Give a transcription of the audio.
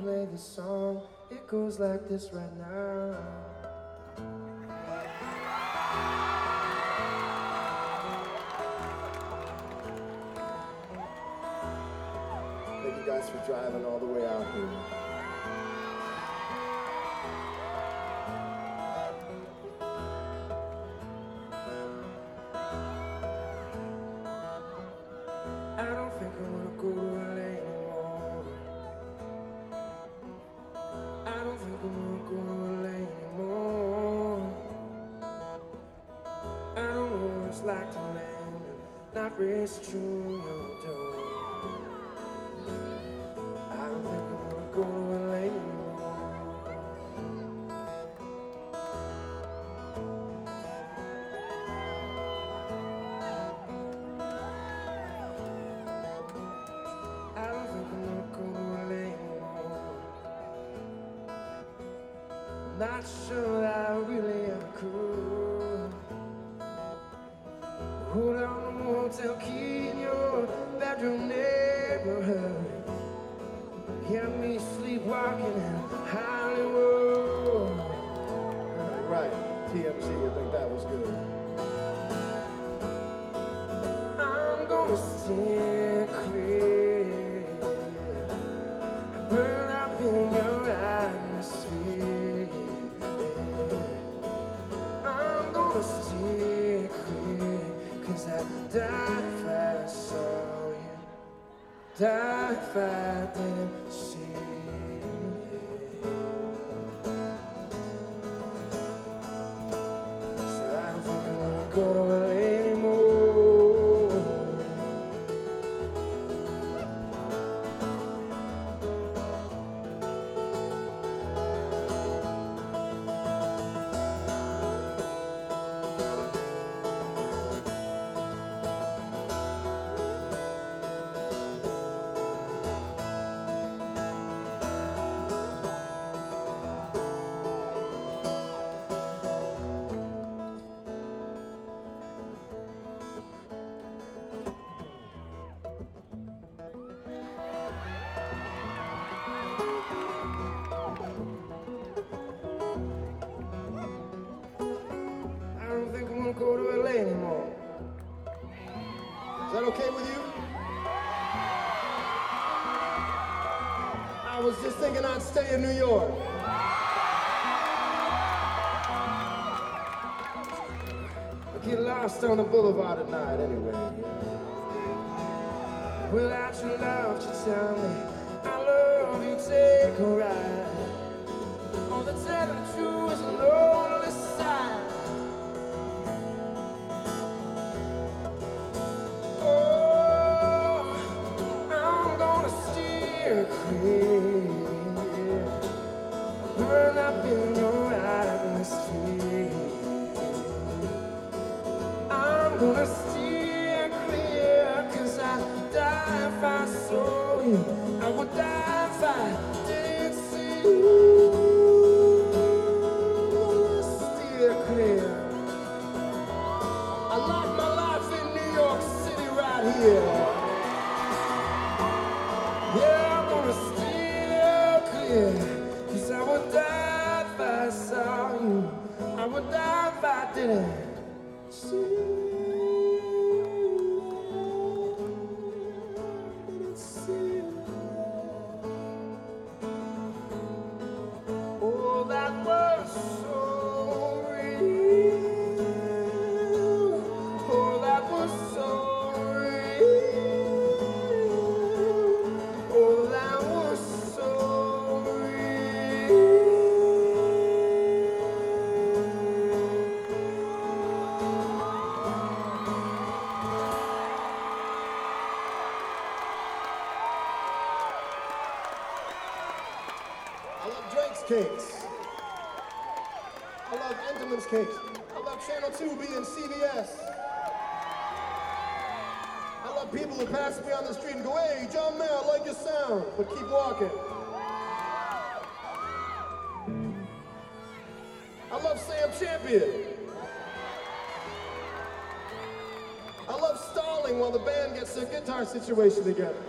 play the song. It goes like this right now. Thank you guys for driving all the way out here. It's like to land and not race through your door. I don't think I wanna go to LA anymore. I don't think I'm gonna go to LA anymore. Not sure that I really ever could. Hold on a motel key in your bedroom neighborhood. Get me sleepwalking in Hollywood. Right, TMZ, I think that was good. I'm gonna steer clear. Burn up in your atmosphere. I'm gonna died if I saw you. Died if I didn't see you. So I don't think I'm gonna go to okay with you? I was just thinking I'd stay in New York. I get lost on the boulevard at night anyway. Without your love to tell me I love you, take a ride. Gonna steer cause I'd die if I saw you. I would die if I didn't see you. Steer clear. I like my life in New York City right here. Yeah, I'm gonna steer clear, cause I would die if I saw you. I would die if I didn't see you. Cakes. I love Entenmann's cakes. I love Channel 2 being CBS. I love people who pass me on the street and go, hey, John Mayer, I like your sound, but keep walking. I love Sam Champion. I love stalling while the band gets their guitar situation together.